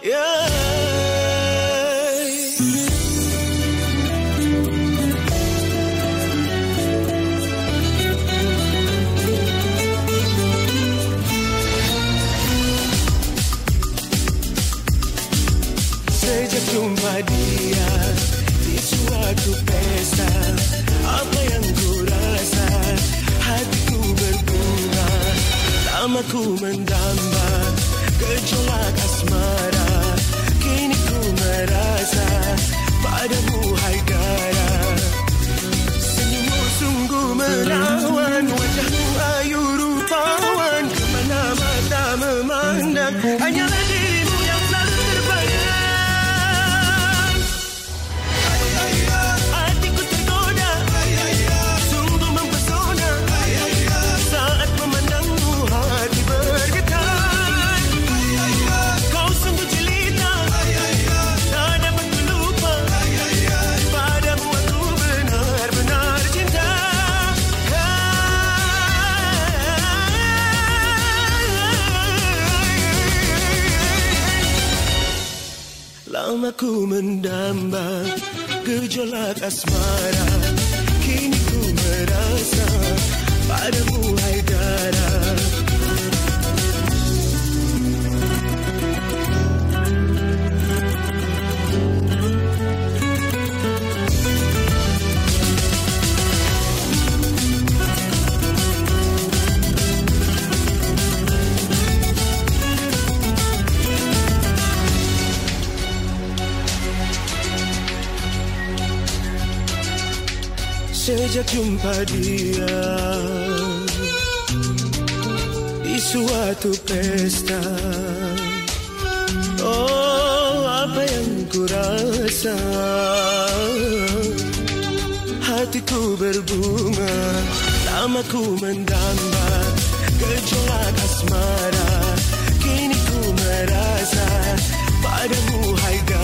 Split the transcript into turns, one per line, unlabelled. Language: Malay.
Sejak jumpa dia di suatu pesta, apa yang ku rasa hatiku berbunga, lama Aku mendamba. Lama ku mendamba Gejolak asmara Kini ku merasa Padamu Haidara Sejak jumpa dia Di suatu pesta. Oh apa yang ku rasa? Hatiku berbunga Lama ku mendamba Gejolak asmara Kini ku merasa Padamu Haidara